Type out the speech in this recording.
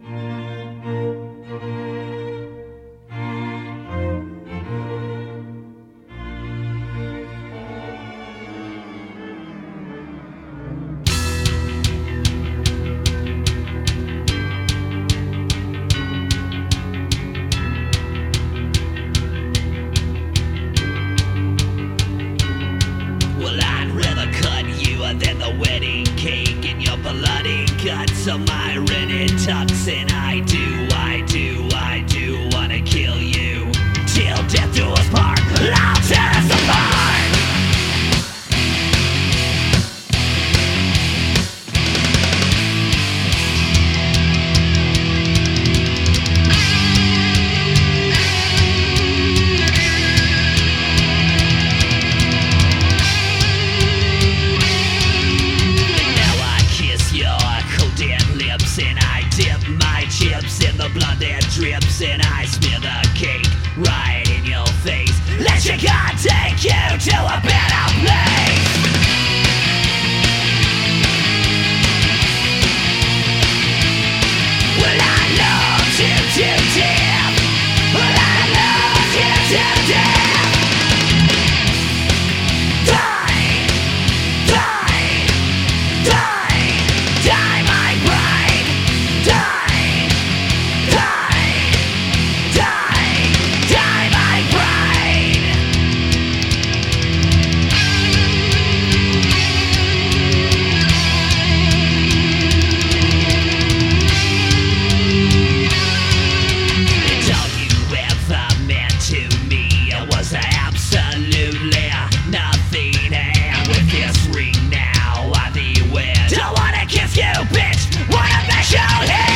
Well, of my rented tux. And I do, I do, I do wanna kill you and I dip my chips in the blood that drips and I smear the cake right in your face. Let your God take you to a better. you, bitch! Wanna make you here?